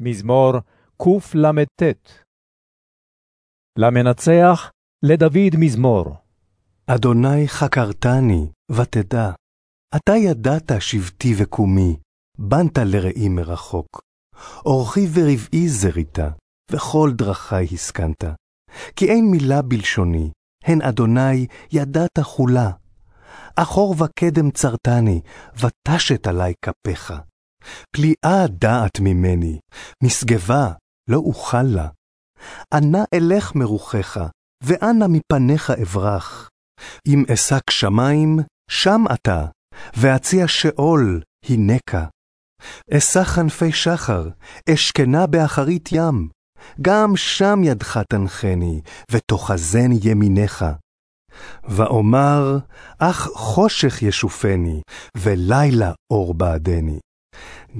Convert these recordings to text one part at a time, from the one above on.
מזמור קלט. למנצח, לדוד מזמור. אדוני חקרתני, ותדע. אתה ידעת שבטי וקומי, בנת לראי מרחוק. אורחי ורבעי זרית, וכל דרכי הסכנת. כי אין מילה בלשוני, הן אדוני ידעת כולה. אחור וקדם צרתני, ותשת עלי כפיך. פליאה דעת ממני, משגבה לא אוכל לה. אנה אלך מרוחך, ואנה מפניך אברח. אם אשק שמים, שם אתה, ואציע שאול, הנקה. אשא כנפי שחר, אשכנה באחרית ים, גם שם ידך תנחני, ותאחזני ימיניך. ואומר, אך חושך ישופני, ולילה אור בעדני.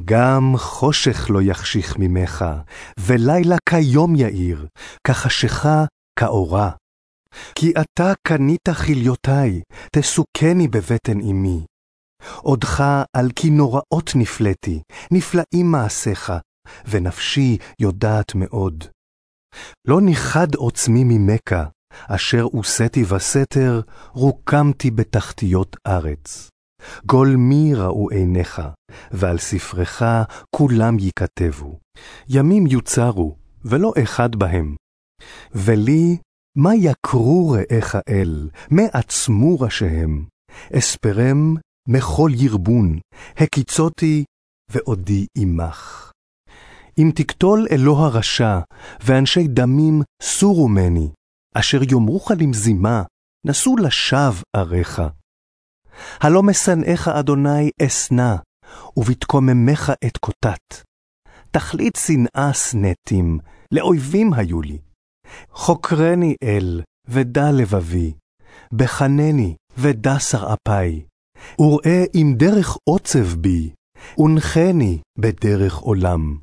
גם חושך לא יחשיך ממך, ולילה כיום יאיר, כחשיכה כאורה. כי אתה קנית כליותי, תסוכני בבטן אמי. עודך על כי נוראות נפלאתי, נפלאים מעשיך, ונפשי יודעת מאוד. לא ניחד עוצמי ממכה, אשר עושיתי בסתר, רוקמתי בתחתיות ארץ. גולמי ראו עיניך, ועל ספרך כולם ייכתבו. ימים יוצרו, ולא אחד בהם. ולי, מה יקרו רעיך אל, מה עצמו ראשיהם? אספרם מכל ירבון, הקיצותי, ועודי עמך. אם תקטול אלוה הרשע, ואנשי דמים סורו מני, אשר יאמרוך למזימה, נשאו לשווא עריך. הלא משנאיך אדוני אשנא, ובתקוממך את קוטט. תכלית שנאה שנאתים, לאויבים היו לי. חוקרני אל, ודע לבבי, בחנני, ודע שרעפי. וראה אם דרך עוצב בי, ונחני בדרך עולם.